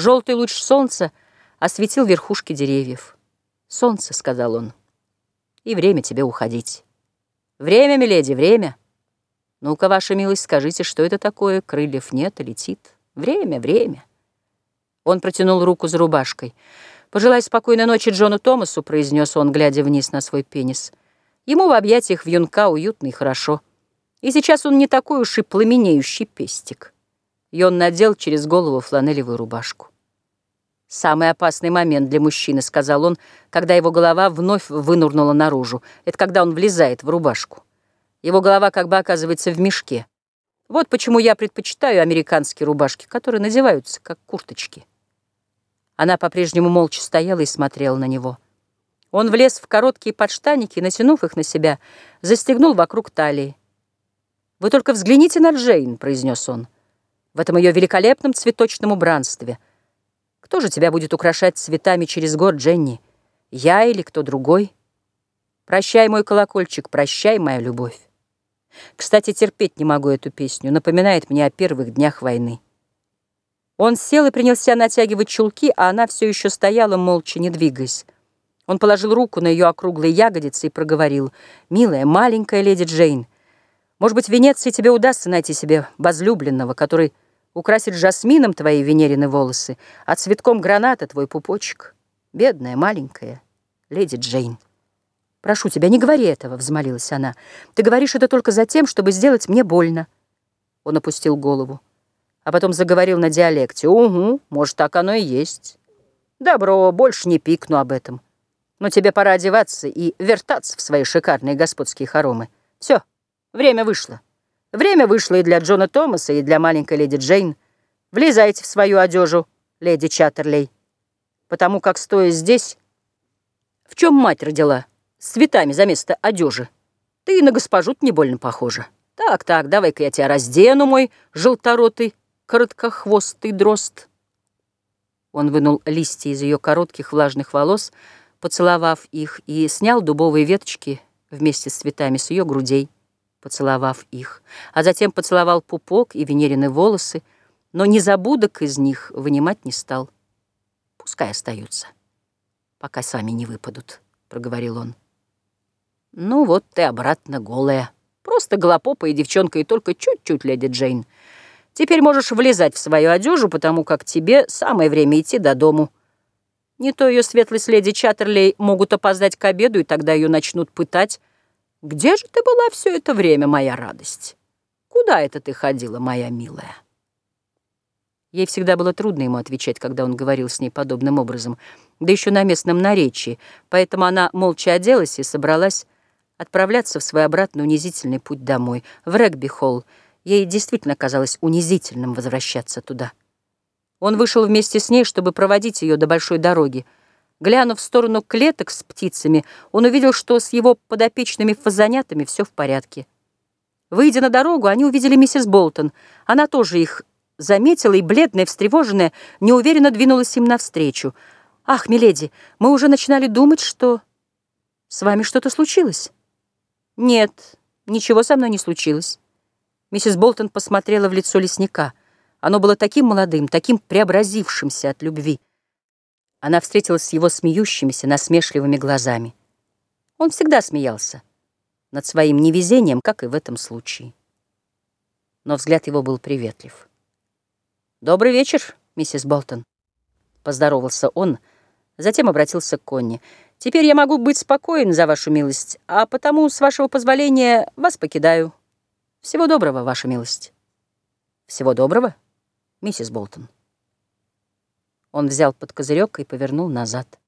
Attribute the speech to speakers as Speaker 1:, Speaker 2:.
Speaker 1: Желтый луч солнца осветил верхушки деревьев. «Солнце», — сказал он, — «и время тебе уходить». «Время, миледи, время!» «Ну-ка, ваша милость, скажите, что это такое? Крыльев нет, а летит. Время, время!» Он протянул руку за рубашкой. «Пожелай спокойной ночи Джону Томасу», — произнес он, глядя вниз на свой пенис. «Ему в объятиях вьюнка уютно и хорошо. И сейчас он не такой уж и пламенеющий пестик». И он надел через голову фланелевую рубашку. «Самый опасный момент для мужчины», — сказал он, когда его голова вновь вынурнула наружу. Это когда он влезает в рубашку. Его голова как бы оказывается в мешке. Вот почему я предпочитаю американские рубашки, которые надеваются как курточки. Она по-прежнему молча стояла и смотрела на него. Он влез в короткие подштаники, натянув их на себя, застегнул вокруг талии. «Вы только взгляните на Джейн», — произнес он, — «в этом ее великолепном цветочном убранстве — кто же тебя будет украшать цветами через год, Дженни? Я или кто другой? Прощай, мой колокольчик, прощай, моя любовь. Кстати, терпеть не могу эту песню. Напоминает мне о первых днях войны. Он сел и принялся натягивать чулки, а она все еще стояла, молча, не двигаясь. Он положил руку на ее округлые ягодицы и проговорил. «Милая, маленькая леди Джейн, может быть, в Венеции тебе удастся найти себе возлюбленного, который Украсить жасмином твои венерины волосы, а цветком граната твой пупочек. Бедная, маленькая леди Джейн. «Прошу тебя, не говори этого», — взмолилась она. «Ты говоришь это только за тем, чтобы сделать мне больно». Он опустил голову, а потом заговорил на диалекте. «Угу, может, так оно и есть. Добро, больше не пикну об этом. Но тебе пора одеваться и вертаться в свои шикарные господские хоромы. Все, время вышло». Время вышло и для Джона Томаса, и для маленькой леди Джейн. Влезайте в свою одежу, леди Чаттерлей. Потому как, стоя здесь, в чем мать родила, с цветами за место одежи, ты на госпожу не больно похожа. Так, так, давай-ка я тебя раздену, мой желторотый, короткохвостый дрозд. Он вынул листья из ее коротких влажных волос, поцеловав их, и снял дубовые веточки вместе с цветами с ее грудей поцеловав их, а затем поцеловал пупок и венерины волосы, но ни забудок из них вынимать не стал. Пускай остаются, пока сами не выпадут, — проговорил он. Ну вот ты обратно голая. Просто голопопая девчонка и только чуть-чуть, леди Джейн. Теперь можешь влезать в свою одежу, потому как тебе самое время идти до дому. Не то ее светлость леди Чаттерлей могут опоздать к обеду, и тогда ее начнут пытать, где же ты была все это время, моя радость? Куда это ты ходила, моя милая?» Ей всегда было трудно ему отвечать, когда он говорил с ней подобным образом, да еще на местном наречии, поэтому она молча оделась и собралась отправляться в свой обратный унизительный путь домой, в регби-холл. Ей действительно казалось унизительным возвращаться туда. Он вышел вместе с ней, чтобы проводить ее до большой дороги, Глянув в сторону клеток с птицами, он увидел, что с его подопечными фазанятами все в порядке. Выйдя на дорогу, они увидели миссис Болтон. Она тоже их заметила и, бледная, встревоженная, неуверенно двинулась им навстречу. «Ах, миледи, мы уже начинали думать, что с вами что-то случилось». «Нет, ничего со мной не случилось». Миссис Болтон посмотрела в лицо лесника. Оно было таким молодым, таким преобразившимся от любви. Она встретилась с его смеющимися, насмешливыми глазами. Он всегда смеялся над своим невезением, как и в этом случае. Но взгляд его был приветлив. «Добрый вечер, миссис Болтон», — поздоровался он, затем обратился к Конни. «Теперь я могу быть спокоен за вашу милость, а потому, с вашего позволения, вас покидаю. Всего доброго, ваша милость». «Всего доброго, миссис Болтон». Он взял под козырек и повернул назад.